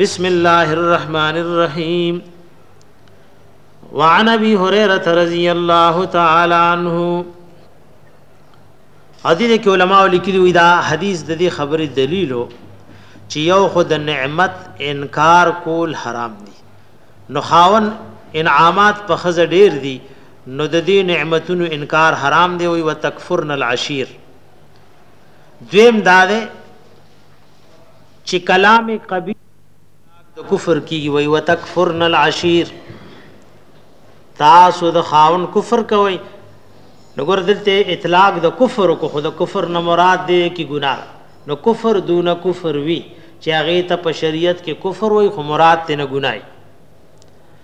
بسم الله الرحمن الرحيم وعن ابي هريره رضي الله تعالى عنه حدیث کې علما لیکلي وي دا حدیث د دې خبرې دلیلو چې یو خود نعمت انکار کول حرام دي نو خاون انعامات په خزه ډیر دي نو د دې نعمتونو انکار حرام دی او وتکفرن العشیر دویم دا ده چې کلام قبیح د کفر کیږي وي وتکفرن العشیر تاسو د خاون کفر کوي نګور دلته اطلاق د کفر کو خود کفر نه مراد دی کی ګناه نو کفر دون کفر وی چې هغه ته په شریعت کې کفر وای خو مراد ته نه ګنای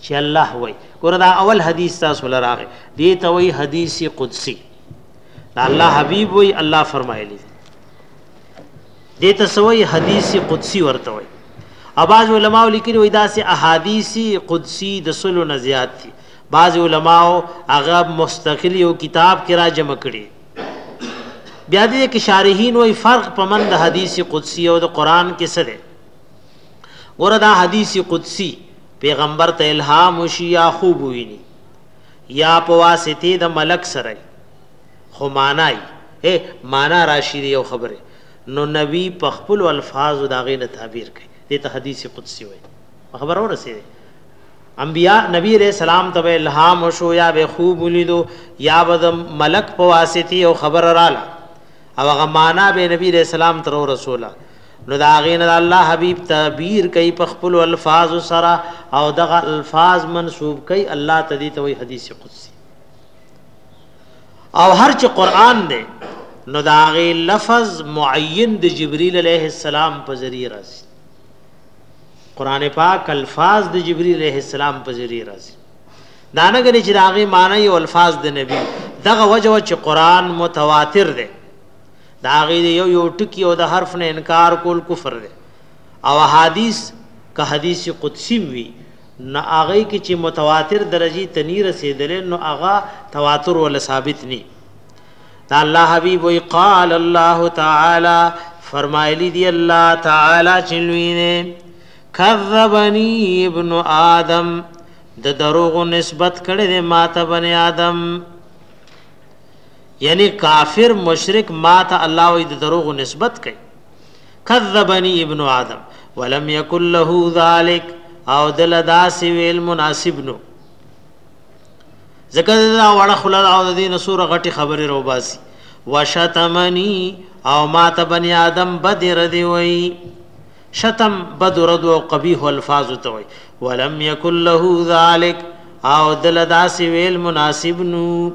چی الله وای ګوره دا اول حدیث تاسو لراغه دی ته وای حدیث قدسی دا الله حبیب وای الله فرمایلی دی ته سوی حدیث قدسی ورته وای اباز علماء لیکلی وای دا سه احادیث قدسی د سلو نه زیات دي بعض علماء هغه مستقل یو کتاب کې را جمع کړي بیا دې کې شارحین وای فرق پمن د حدیث قدسی او د قران کې څه دی ګوره دا حدیث قدسی پیغمبر ته الهام وشي یا خوب وویني یا په واسطه د ملک سره خو معنی هي معنی راشي دی یو خبره نو نبی په خپل الفاظ دا غي نه تعبیر کوي د ته حدیث قدسی وي خبر اور سي انبیاء نبی علیہ السلام ته الهام شو یا به خوب ولیدو یا به ملک په واسطه او خبر رااله او هغه معنا به نبی علیہ السلام تر رسوله نو د هغې نه د الله حبیب تعبیر کوي په خپلو الفاظو سره او دغه الفاظ منسوب کوي الله ته دي ته وایي حدیث قدسي او هر چې قران دی نو دا غي لفظ معین د جبريل عليه السلام په ذریعہ راځي قران پاک الفاظ د جبريل عليه السلام په ذریعہ راځي دا نه غني چې دا غي معنی او الفاظ د نبی دغه وجه چې قران متواتر دی د هغې د یو یو ټکي او د حرف نه انکار کول کفر دی او حدیث که حدیث قدسی وي نو هغه کې چې متواتر درجه ته نه رسیدل نو هغه تواتر ول ثابت ني دا الله حبیب وی قال الله تعالی فرمایلی دی الله تعالی چلوینه کذبنی ابن آدم د دروغ نسبت کړي ما ته بنی آدم یعنی کافر مشرک ما ته الله وی د دروغ نسبت کوي کذبنی ابن آدم ولم یکن له ذلک او دل داس ویل مناسب نو زکه دا وړه خلا او د دین سور غټي خبره رو باسي وشتمنی او ما ته بنی آدم بدر دی وی شتم بد رد او قبیح الفاظ ته وای ولم یکن له ذالک او دل داس ویل مناسب نو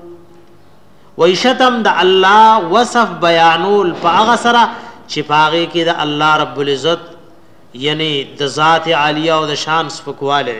وای شتم د الله وصف بیانول په هغه سره چې پاغه کې د الله رب العزت یعنی د ذات عالیه او د شان سپکواله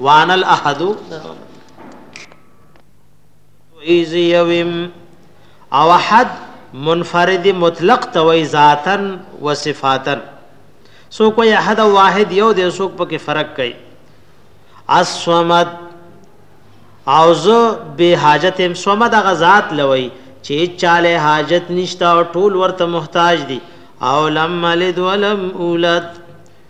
وانا الاحد ایزی یویم او احد منفرد مطلق توي ذاتن و صفاتن سو کوئی احد واحد یو د سوک پکې فرق کوي اسومد او زه به حاجت هم سومد غ ذات لوي چې چاله حاجت نشتا او ټول ورته محتاج دي او لم لد ولم اولد